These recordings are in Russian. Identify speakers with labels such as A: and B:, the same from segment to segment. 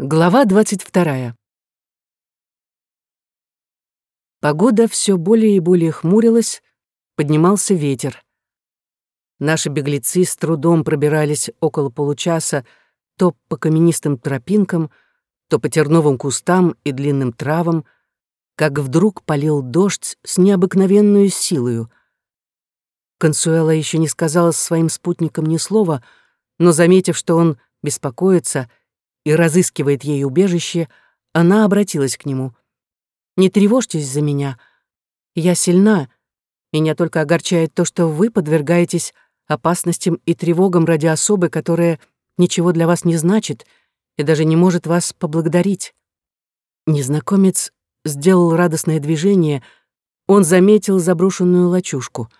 A: Глава двадцать вторая. Погода все более и более хмурилась, поднимался ветер. Наши беглецы с трудом пробирались около получаса то по каменистым тропинкам, то по терновым кустам и длинным травам, как вдруг полил дождь с необыкновенную силою. Консуэла еще не сказала своим спутникам ни слова, но, заметив, что он беспокоится, и разыскивает ей убежище, она обратилась к нему. «Не тревожьтесь за меня. Я сильна. Меня только огорчает то, что вы подвергаетесь опасностям и тревогам ради особы, которая ничего для вас не значит и даже не может вас поблагодарить». Незнакомец сделал радостное движение, он заметил заброшенную лачушку.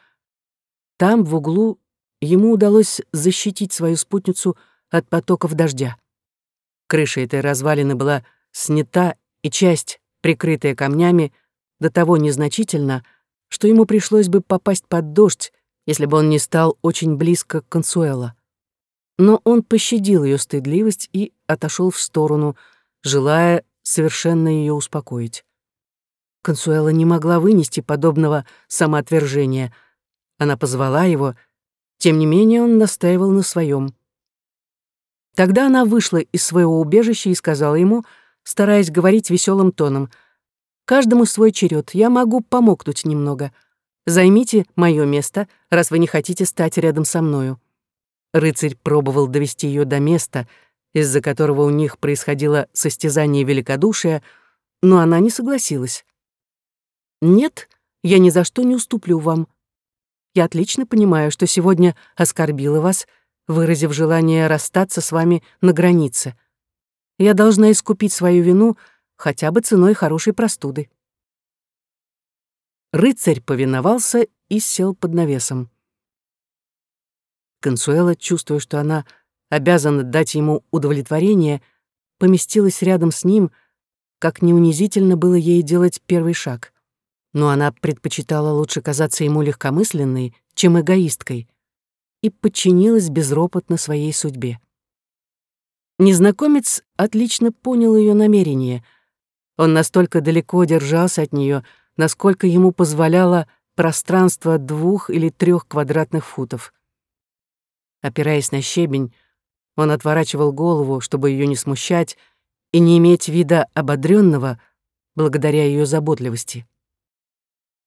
A: Там, в углу, ему удалось защитить свою спутницу от потоков дождя. Крыша этой развалины была снята, и часть, прикрытая камнями, до того незначительно, что ему пришлось бы попасть под дождь, если бы он не стал очень близко к Консуэло. Но он пощадил ее стыдливость и отошел в сторону, желая совершенно ее успокоить. Консуэла не могла вынести подобного самоотвержения. Она позвала его, тем не менее он настаивал на своем. Тогда она вышла из своего убежища и сказала ему, стараясь говорить веселым тоном, «Каждому свой черед, я могу помогнуть немного. Займите мое место, раз вы не хотите стать рядом со мною». Рыцарь пробовал довести ее до места, из-за которого у них происходило состязание великодушия, но она не согласилась. «Нет, я ни за что не уступлю вам. Я отлично понимаю, что сегодня оскорбила вас, выразив желание расстаться с вами на границе. Я должна искупить свою вину хотя бы ценой хорошей простуды. Рыцарь повиновался и сел под навесом. Консуэла, чувствуя, что она обязана дать ему удовлетворение, поместилась рядом с ним, как неунизительно было ей делать первый шаг. Но она предпочитала лучше казаться ему легкомысленной, чем эгоисткой и подчинилась безропотно своей судьбе. Незнакомец отлично понял ее намерение. Он настолько далеко держался от нее, насколько ему позволяло пространство двух или трех квадратных футов. Опираясь на щебень, он отворачивал голову, чтобы ее не смущать и не иметь вида ободренного благодаря ее заботливости.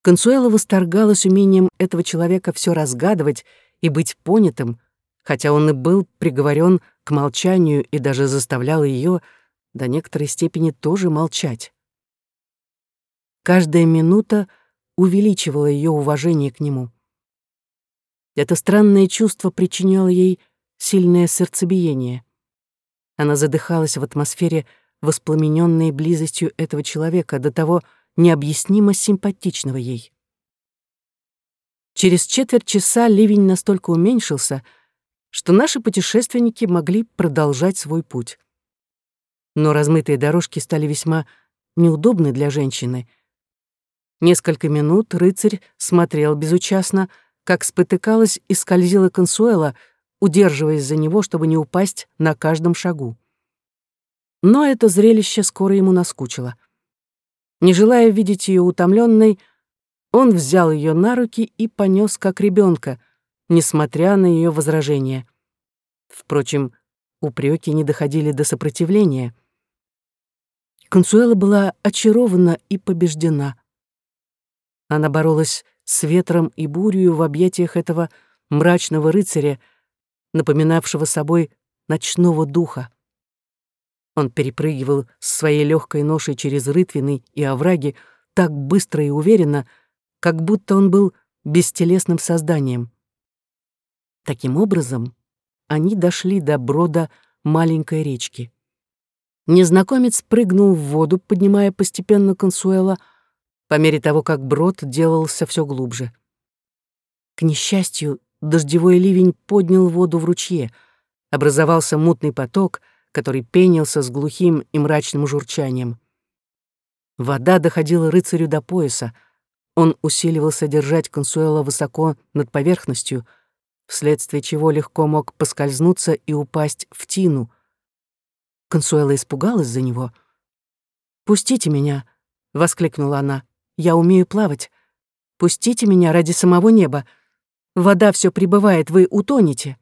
A: Консуэла восторгалась умением этого человека все разгадывать и быть понятым, хотя он и был приговорен к молчанию и даже заставлял ее до некоторой степени тоже молчать. Каждая минута увеличивала ее уважение к нему. Это странное чувство причиняло ей сильное сердцебиение. Она задыхалась в атмосфере, воспламененной близостью этого человека, до того необъяснимо симпатичного ей. Через четверть часа ливень настолько уменьшился, что наши путешественники могли продолжать свой путь. Но размытые дорожки стали весьма неудобны для женщины. Несколько минут рыцарь смотрел безучастно, как спотыкалась и скользила консуэла, удерживаясь за него, чтобы не упасть на каждом шагу. Но это зрелище скоро ему наскучило. Не желая видеть ее утомленной, он взял ее на руки и понес как ребенка, несмотря на ее возражения. Впрочем, упреки не доходили до сопротивления. Консуэла была очарована и побеждена. Она боролась с ветром и бурью в объятиях этого мрачного рыцаря, напоминавшего собой ночного духа. Он перепрыгивал с своей легкой ношей через рытвины и овраги так быстро и уверенно, как будто он был бестелесным созданием. Таким образом, они дошли до брода маленькой речки. Незнакомец прыгнул в воду, поднимая постепенно Консуэла, по мере того, как брод делался все глубже. К несчастью, дождевой ливень поднял воду в ручье, образовался мутный поток, который пенился с глухим и мрачным журчанием. Вода доходила рыцарю до пояса — он усиливался держать Консуэла высоко над поверхностью, вследствие чего легко мог поскользнуться и упасть в тину. Консуэла испугалась за него. «Пустите меня!» — воскликнула она. «Я умею плавать. Пустите меня ради самого неба. Вода все прибывает, вы утонете».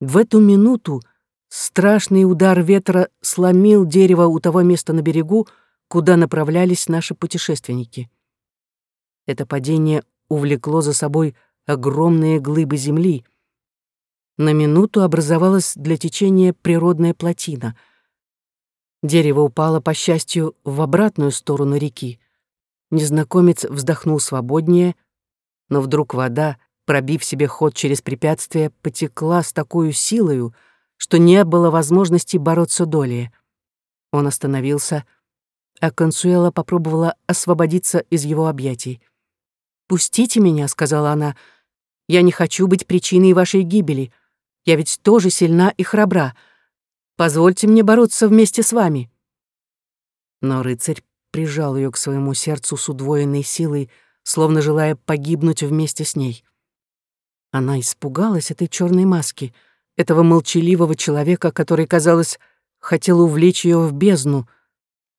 A: В эту минуту страшный удар ветра сломил дерево у того места на берегу, куда направлялись наши путешественники. Это падение увлекло за собой огромные глыбы земли. На минуту образовалась для течения природная плотина. Дерево упало, по счастью, в обратную сторону реки. Незнакомец вздохнул свободнее, но вдруг вода, пробив себе ход через препятствие, потекла с такой силою, что не было возможности бороться долее. Он остановился, а Консуэла попробовала освободиться из его объятий. «Пустите меня», — сказала она. «Я не хочу быть причиной вашей гибели. Я ведь тоже сильна и храбра. Позвольте мне бороться вместе с вами». Но рыцарь прижал ее к своему сердцу с удвоенной силой, словно желая погибнуть вместе с ней. Она испугалась этой черной маски, этого молчаливого человека, который, казалось, хотел увлечь ее в бездну,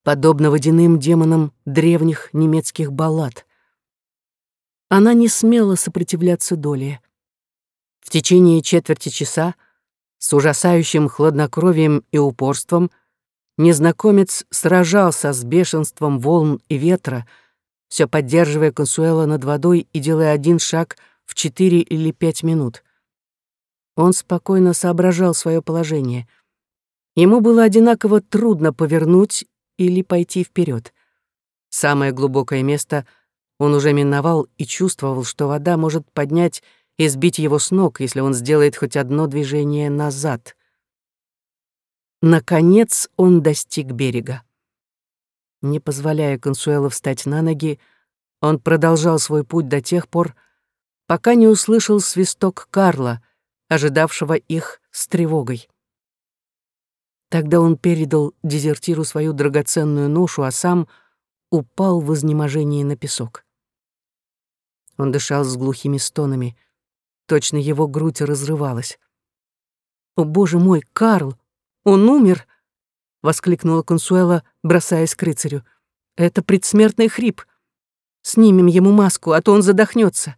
A: подобно водяным демонам древних немецких баллад. Она не смела сопротивляться доле. В течение четверти часа, с ужасающим хладнокровием и упорством, незнакомец сражался с бешенством волн и ветра, все поддерживая Консуэла над водой и делая один шаг в четыре или пять минут. Он спокойно соображал свое положение. Ему было одинаково трудно повернуть или пойти вперед. Самое глубокое место — он уже миновал и чувствовал, что вода может поднять и сбить его с ног, если он сделает хоть одно движение назад. Наконец он достиг берега. Не позволяя Консуэло встать на ноги, он продолжал свой путь до тех пор, пока не услышал свисток Карла, ожидавшего их с тревогой. Тогда он передал дезертиру свою драгоценную ношу, а сам упал в изнеможении на песок. Он дышал с глухими стонами. Точно его грудь разрывалась. «О, боже мой, Карл! Он умер!» — воскликнула Консуэла, бросаясь к рыцарю. «Это предсмертный хрип. Снимем ему маску, а то он задохнется.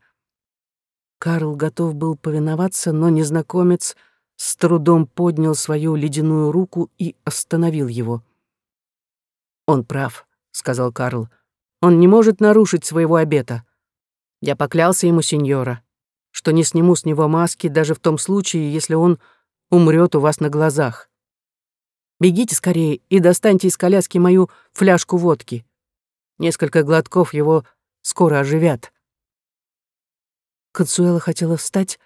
A: Карл готов был повиноваться, но незнакомец с трудом поднял свою ледяную руку и остановил его. «Он прав», — сказал Карл. «Он не может нарушить своего обета. Я поклялся ему, сеньора, что не сниму с него маски даже в том случае, если он умрет у вас на глазах. Бегите скорее и достаньте из коляски мою фляжку водки. Несколько глотков его скоро оживят. Консуэла хотела встать,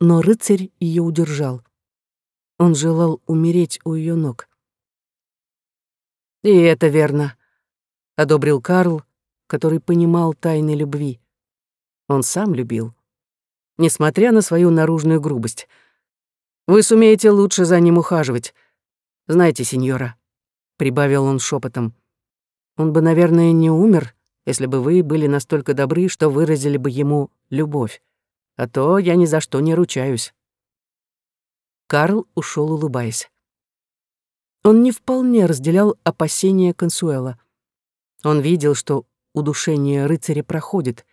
A: но рыцарь ее удержал. Он желал умереть у ее ног. «И это верно», — одобрил Карл, который понимал тайны любви. Он сам любил. Несмотря на свою наружную грубость. Вы сумеете лучше за ним ухаживать. Знаете, сеньора, — прибавил он шепотом, — он бы, наверное, не умер, если бы вы были настолько добры, что выразили бы ему любовь. А то я ни за что не ручаюсь. Карл ушел, улыбаясь. Он не вполне разделял опасения Консуэла. Он видел, что удушение рыцаря проходит,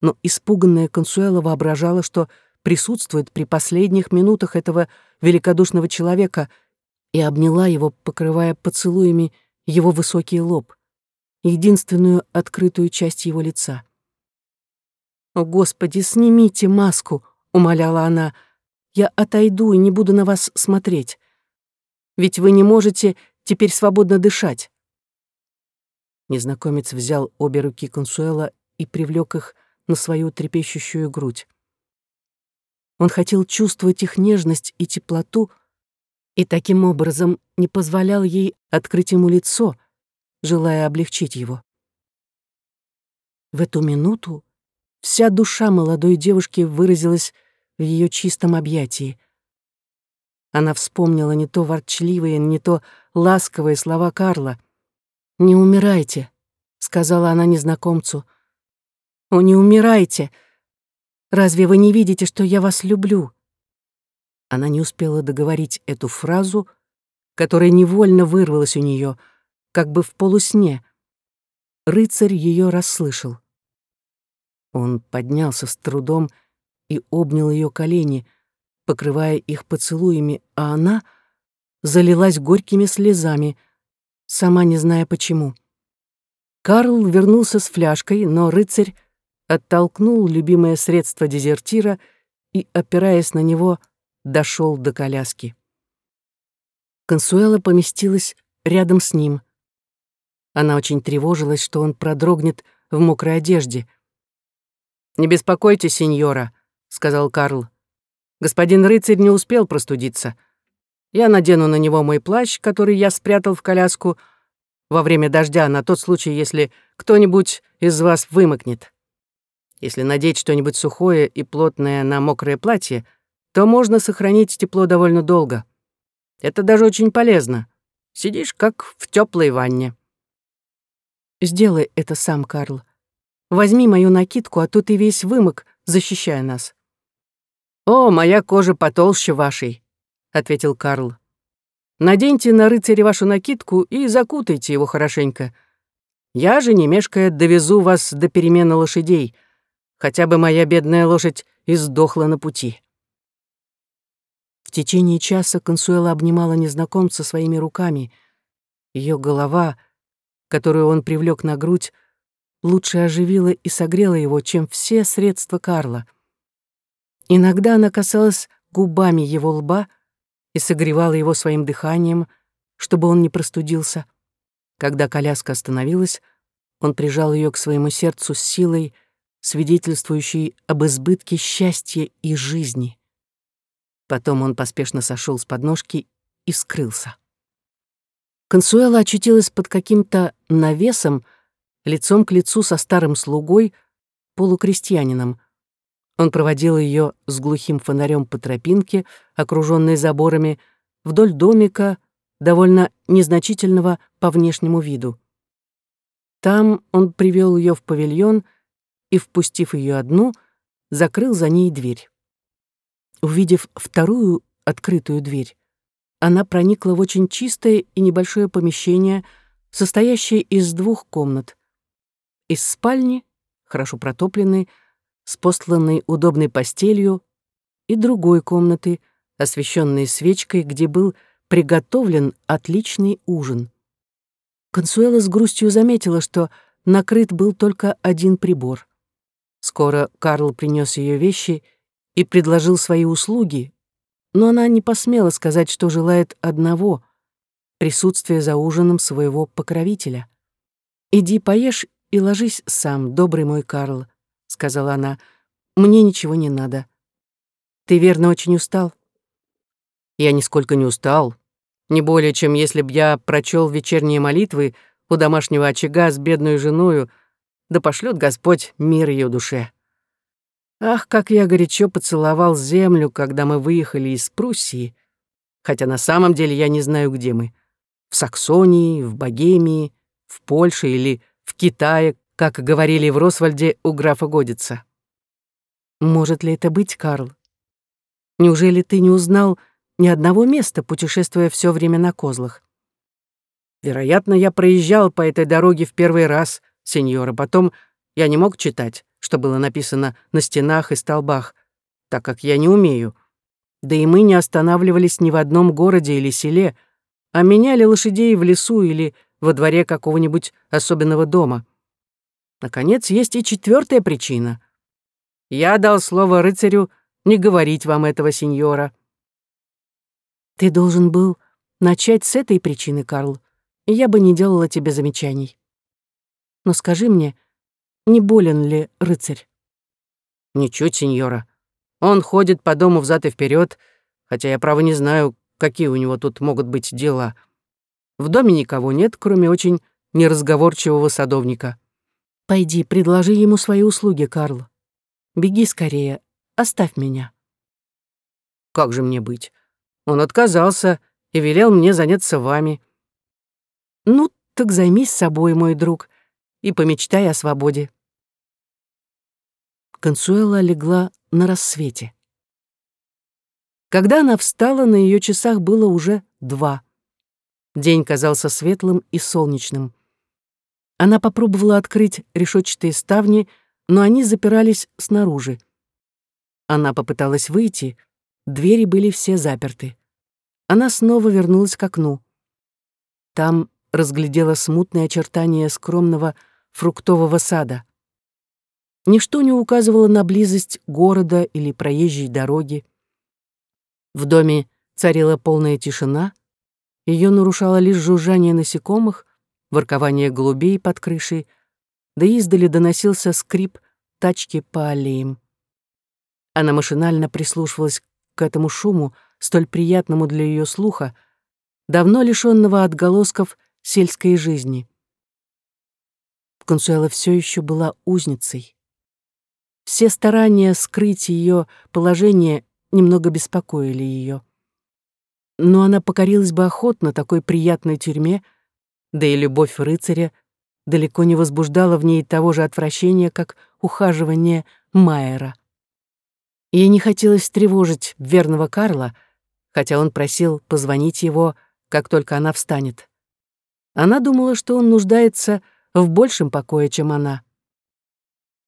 A: но испуганная Консуэла воображала, что присутствует при последних минутах этого великодушного человека и обняла его, покрывая поцелуями его высокий лоб, единственную открытую часть его лица. «О, Господи, снимите маску!» — умоляла она. «Я отойду и не буду на вас смотреть. Ведь вы не можете теперь свободно дышать». Незнакомец взял обе руки Консуэла и привлек их на свою трепещущую грудь. Он хотел чувствовать их нежность и теплоту, и таким образом не позволял ей открыть ему лицо, желая облегчить его. В эту минуту вся душа молодой девушки выразилась в ее чистом объятии. Она вспомнила не то ворчливые, не то ласковые слова Карла. «Не умирайте», — сказала она незнакомцу, — о, не умирайте! Разве вы не видите, что я вас люблю? Она не успела договорить эту фразу, которая невольно вырвалась у нее, как бы в полусне. Рыцарь ее расслышал. Он поднялся с трудом и обнял ее колени, покрывая их поцелуями, а она залилась горькими слезами, сама не зная почему. Карл вернулся с фляжкой, но рыцарь оттолкнул любимое средство дезертира и, опираясь на него, дошел до коляски. Консуэла поместилась рядом с ним. Она очень тревожилась, что он продрогнет в мокрой одежде. «Не беспокойтесь, сеньора», — сказал Карл. «Господин рыцарь не успел простудиться. Я надену на него мой плащ, который я спрятал в коляску во время дождя, на тот случай, если кто-нибудь из вас вымокнет. Если надеть что-нибудь сухое и плотное на мокрое платье, то можно сохранить тепло довольно долго. Это даже очень полезно. Сидишь как в теплой ванне.
B: Сделай это сам, Карл. Возьми мою накидку, а то ты весь вымок, защищая нас.
A: О, моя кожа потолще вашей, ответил Карл. Наденьте на рыцаря вашу накидку и закутайте его хорошенько. Я же, не мешкая, довезу вас до перемены лошадей. Хотя бы моя бедная лошадь издохла на пути.
B: В течение часа Консуэла обнимала незнакомца своими руками. Ее голова, которую он привлек на грудь, лучше оживила и согрела его, чем все средства Карла. Иногда она касалась губами его лба и согревала его своим дыханием, чтобы он не простудился. Когда коляска остановилась, он прижал ее к своему сердцу с силой, свидетельствующей об избытке счастья и жизни. Потом он поспешно сошел с подножки и скрылся. Консуэла очутилась под каким-то навесом, лицом к лицу со старым слугой, полукрестьянином. Он проводил ее с глухим фонарем по тропинке, окруженной заборами, вдоль домика, довольно незначительного по внешнему виду. Там он привел ее в павильон и, впустив ее одну, закрыл за ней дверь. Увидев вторую открытую дверь, она проникла в очень чистое и небольшое помещение, состоящее из двух комнат. Из спальни, хорошо протопленной, с постланной удобной постелью, и другой комнаты, освещенной свечкой, где был приготовлен отличный ужин. Консуэла с грустью заметила, что накрыт был только один прибор. Скоро Карл принес ее вещи — и предложил свои услуги, но она не посмела сказать, что желает одного — присутствия за ужином своего покровителя. «Иди поешь и ложись сам, добрый мой Карл», — сказала она. «Мне ничего не надо. Ты, верно, очень устал?»
A: «Я нисколько не устал. Не более, чем если б я прочел вечерние молитвы у домашнего очага с бедной женою, да пошлет Господь мир ее душе». Ах, как я горячо поцеловал землю, когда мы выехали из Пруссии, хотя на самом деле я не знаю, где мы. В Саксонии, в Богемии, в Польше или Китае, как говорили в Росвальде у графа Годица.
B: Может ли это быть, Карл? Неужели ты не узнал ни одного места, путешествуя все время на козлах?
A: Вероятно, я проезжал по этой дороге в первый раз, сеньора, потом я не мог читать что было написано на стенах и столбах, так как я не умею. Да и мы не останавливались ни в одном городе или селе, а меняли лошадей в лесу или во дворе какого-нибудь особенного дома. Наконец, есть и четвертая причина. Я дал слово рыцарю не говорить вам этого, сеньора.
B: Ты должен был начать с этой причины, Карл, и я бы не делала тебе замечаний. Но скажи мне, — не болен ли рыцарь?
A: Ничуть, сеньора. Он ходит по дому взад и вперед, хотя я, право, не знаю, какие у него тут могут быть дела. В доме никого нет, кроме очень неразговорчивого садовника.
B: Пойди, предложи ему свои услуги, Карл. Беги скорее, оставь меня.
A: Как же мне быть? Он отказался и велел мне заняться вами.
B: Ну, так займись собой, мой друг, и помечтай о свободе. Консуэла легла на рассвете. Когда она встала, на ее часах было уже два. День казался светлым и солнечным. Она попробовала открыть решетчатые ставни, но они запирались снаружи. Она попыталась выйти, двери были все заперты. Она снова вернулась к окну. Там разглядела смутные очертания скромного фруктового сада. Ничто не указывало на близость города или проезжей дороги. В доме царила полная тишина, ее нарушало лишь жужжание насекомых, воркование голубей под крышей, да издали доносился скрип тачки по аллеям. Она машинально прислушивалась к этому шуму, столь приятному для ее слуха, давно лишенного отголосков сельской жизни. Консуэла все еще была узницей. Все старания скрыть ее положение немного беспокоили ее но она покорилась бы охотно такой приятной тюрьме, да и любовь рыцаря далеко не возбуждала в ней того же отвращения, как ухаживание Майера. Ей не хотелось тревожить верного Карла, хотя он просил позвонить его, как только она встанет. Она думала, что он нуждается в большем покое, чем она.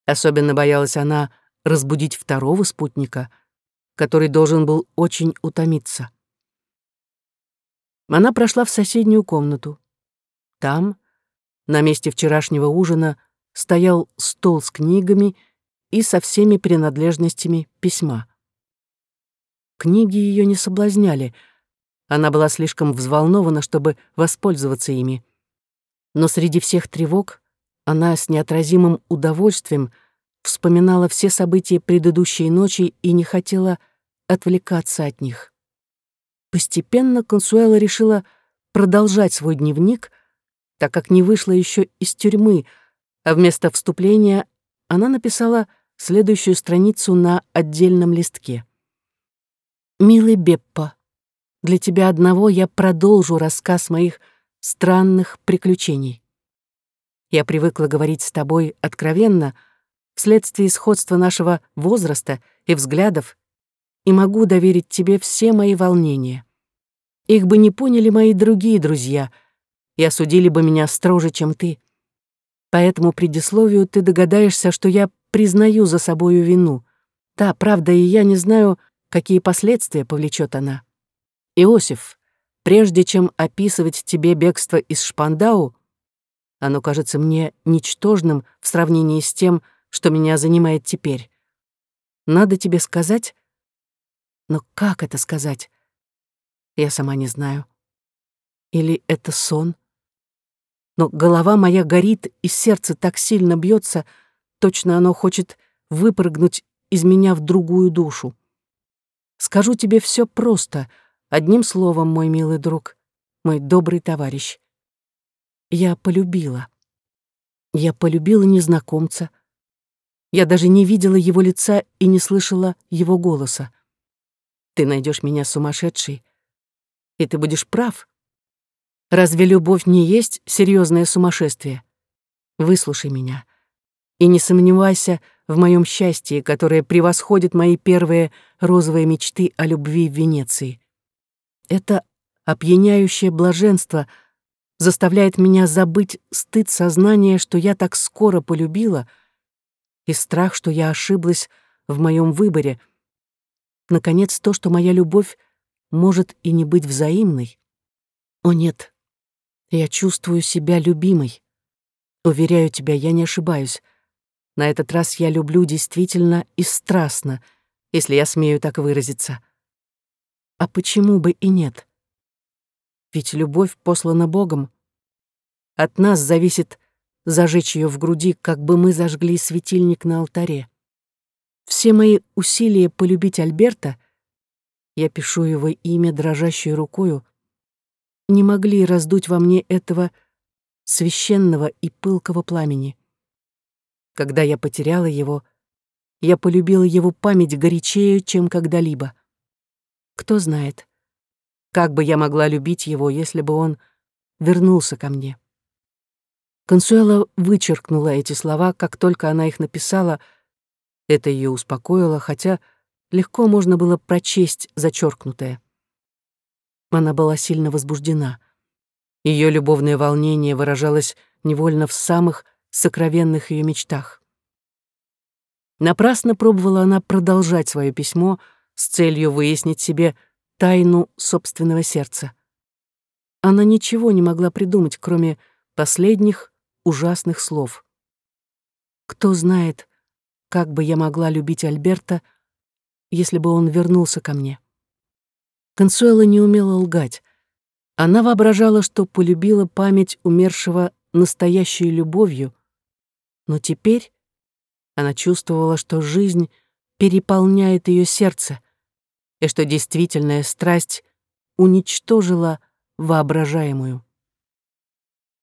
B: Особенно боялась она разбудить второго спутника, который должен был очень утомиться. Она прошла в соседнюю комнату. Там, на месте вчерашнего ужина, стоял стол с книгами и со всеми принадлежностями письма. Книги ее не соблазняли. Она была слишком взволнована, чтобы воспользоваться ими. Но среди всех тревог она с неотразимым удовольствием вспоминала все события предыдущей ночи и не хотела отвлекаться от них. Постепенно Консуэла решила продолжать свой дневник, так как не вышла еще из тюрьмы, а вместо вступления она написала следующую страницу на отдельном листке. «Милый Беппо, для тебя одного я продолжу рассказ моих странных приключений. Я привыкла говорить с тобой откровенно, вследствие сходства нашего возраста и взглядов и могу доверить тебе все мои волнения. Их бы не поняли мои другие друзья и осудили бы меня строже, чем ты. По этому предисловию ты догадаешься, что я признаю за собою вину. Да, правда, и я не знаю, какие последствия повлечет она. Иосиф, прежде чем описывать тебе бегство из Шпандау, оно кажется мне ничтожным в сравнении с тем, что меня занимает теперь. Надо тебе сказать, но как это сказать? Я сама не знаю. Или это сон? Но голова моя горит, и сердце так сильно бьется, точно оно хочет выпрыгнуть из меня в другую душу. Скажу тебе все просто, одним словом, мой милый друг, мой добрый товарищ. Я полюбила. Я полюбила незнакомца. Я даже не видела его лица и не слышала его голоса. Ты найдешь меня сумасшедшей, и ты будешь прав. Разве любовь не есть серьезное сумасшествие? Выслушай меня и не сомневайся в моем счастье, которое превосходит мои первые розовые мечты о любви в Венеции. Это опьяняющее блаженство заставляет меня забыть стыд сознания, что я так скоро полюбила, и страх, что я ошиблась в моем выборе — наконец, то, что моя любовь может и не быть взаимной. О нет, я чувствую себя любимой. Уверяю тебя, я не ошибаюсь. На этот раз я люблю действительно и страстно, если я смею так выразиться. А почему бы и нет? Ведь любовь послана Богом. От нас зависит зажечь ее в груди, как бы мы зажгли светильник на алтаре. Все мои усилия полюбить Альберта, я пишу его имя дрожащей рукою, не могли раздуть во мне этого священного и пылкого пламени. Когда я потеряла его, я полюбила его память горячее, чем когда-либо. Кто знает, как бы я могла любить его, если бы он вернулся ко мне. Консуэла вычеркнула эти слова, как только она их написала — это ее успокоило, хотя легко можно было прочесть зачеркнутое. Она была сильно возбуждена. Ее любовное волнение выражалось невольно в самых сокровенных ее мечтах. Напрасно пробовала она продолжать свое письмо с целью выяснить себе тайну собственного сердца. Она ничего не могла придумать, кроме последних ужасных слов. Кто знает, как бы я могла любить Альберта, если бы он вернулся ко мне. Консуэла не умела лгать. Она воображала, что полюбила память умершего настоящей любовью, но теперь она чувствовала, что жизнь переполняет ее сердце, и что действительная страсть уничтожила воображаемую.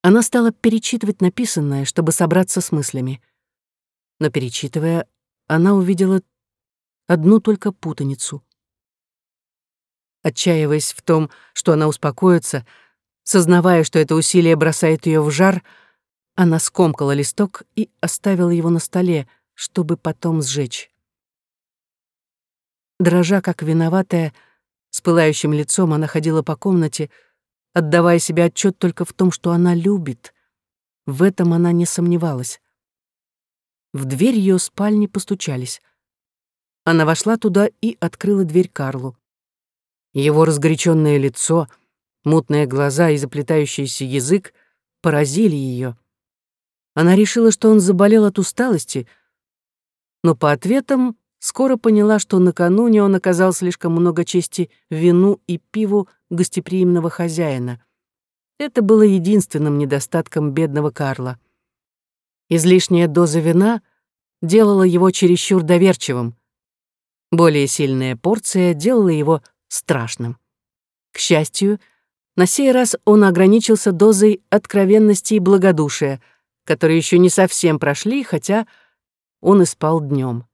B: Она стала перечитывать написанное, чтобы собраться с мыслями. Но перечитывая, она увидела одну только путаницу. Отчаиваясь в том, что она успокоится, сознавая, что это усилие бросает ее в жар, она скомкала листок и оставила его на столе, чтобы потом сжечь. Дрожа, как виноватая, с пылающим лицом она ходила по комнате, отдавая себе отчет только в том, что она любит. В этом она не сомневалась. В дверь ее спальни постучались. Она вошла туда и открыла дверь Карлу. Его разгоряченное лицо, мутные глаза и заплетающийся язык поразили ее. Она решила, что он заболел от усталости, но по ответам скоро поняла, что накануне он оказал слишком много чести вину и пиву гостеприимного хозяина. Это было единственным недостатком бедного Карла. Излишняя доза вина делала его чересчур доверчивым. Более сильная порция делала его страшным. К счастью, на сей раз он ограничился дозой откровенности и благодушия, которые еще не совсем прошли, хотя он и спал днем.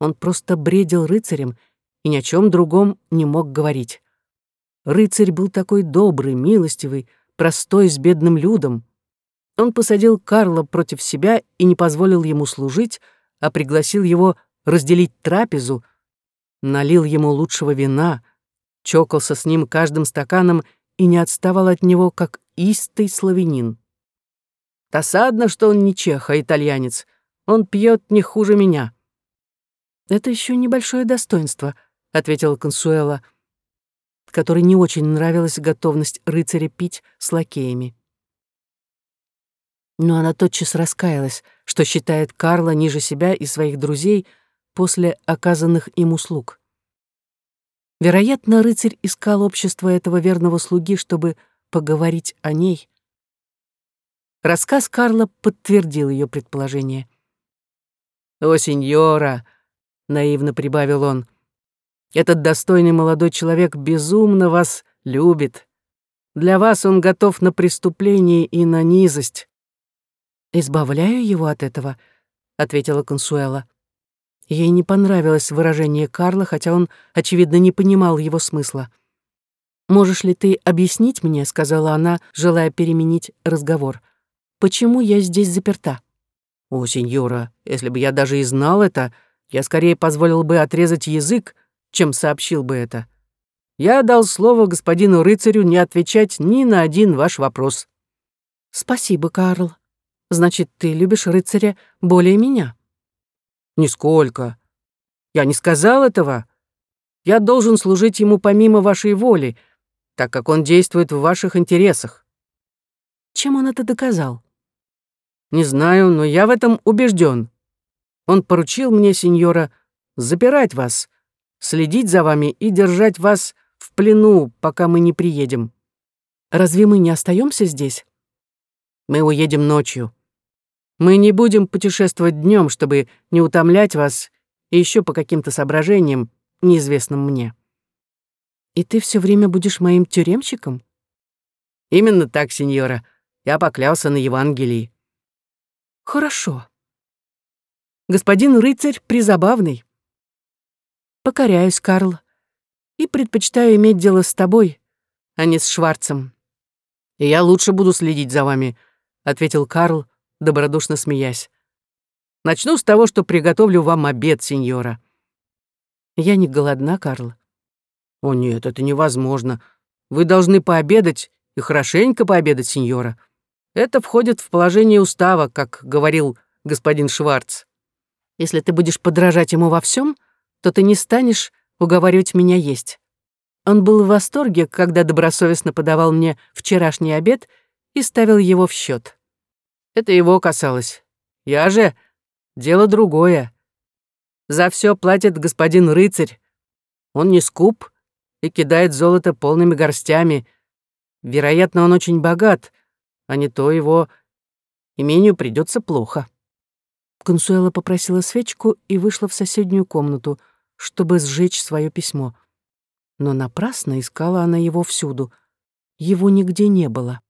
B: Он просто бредил рыцарем и ни о чем другом не мог говорить. Рыцарь был такой добрый, милостивый, простой с бедным людом. Он посадил Карла против себя и не позволил ему служить, а пригласил его разделить трапезу, налил ему лучшего вина, чокался с ним каждым стаканом и не отставал от него, как истый славянин. Досадно, что он не чех, а итальянец. Он пьет не хуже меня. «Это еще небольшое достоинство», — ответила Консуэла, которой не очень нравилась готовность рыцаря пить с лакеями. Но она тотчас раскаялась, что считает Карла ниже себя и своих друзей после оказанных им услуг. Вероятно, рыцарь искал общество этого верного слуги, чтобы поговорить о ней. Рассказ Карла подтвердил ее предположение. «О, сеньора!» наивно прибавил он. Этот достойный молодой человек безумно вас любит. Для вас он готов на преступление и на низость. Избавляю его от этого, ответила Консуэла. Ей не понравилось выражение Карла, хотя он, очевидно, не понимал его смысла. «Можешь ли ты объяснить мне, — сказала она, желая переменить разговор, — почему я здесь заперта?» «О, сеньора, если бы я даже и знал это, я скорее позволил бы отрезать язык, чем сообщил бы это. Я дал слово господину рыцарю не отвечать ни на один ваш вопрос. Спасибо, Карл. Значит, ты любишь рыцаря более меня? Нисколько. Я не сказал этого. Я должен служить ему помимо вашей воли, так как он действует в ваших интересах. Чем он это доказал? Не знаю, но я в этом убежден. Он поручил мне, сеньора, запирать вас, следить за вами и держать вас в плену, пока мы не приедем. Разве мы не остаемся здесь? Мы уедем ночью. Мы не будем путешествовать днем, чтобы не утомлять вас и еще по каким-то соображениям, неизвестным мне. И ты все время будешь моим тюремщиком? Именно так, сеньора. Я поклялся на Евангелии. Хорошо господин рыцарь призабавный. Покоряюсь, Карл, и предпочитаю иметь дело с тобой, а не с Шварцем. И я лучше буду следить за вами, ответил Карл, добродушно смеясь. Начну с того, что приготовлю вам обед, сеньора.
A: Я не голодна, Карл.
B: О нет, это невозможно. Вы должны пообедать, и хорошенько пообедать, сеньора. Это входит в положение устава, как говорил господин Шварц.
A: Если ты будешь подражать ему во всем, то ты не станешь уговаривать меня есть. Он был в восторге, когда добросовестно подавал мне вчерашний обед и ставил его в счет.
B: Это его касалось. Я же... Дело другое. За все платит господин рыцарь. Он не скуп и кидает золото полными горстями. Вероятно, он очень богат, а не то его имению придется плохо.
A: Консуэла попросила свечку и вышла в соседнюю комнату, чтобы сжечь свое письмо. Но напрасно искала она его всюду. Его нигде не было.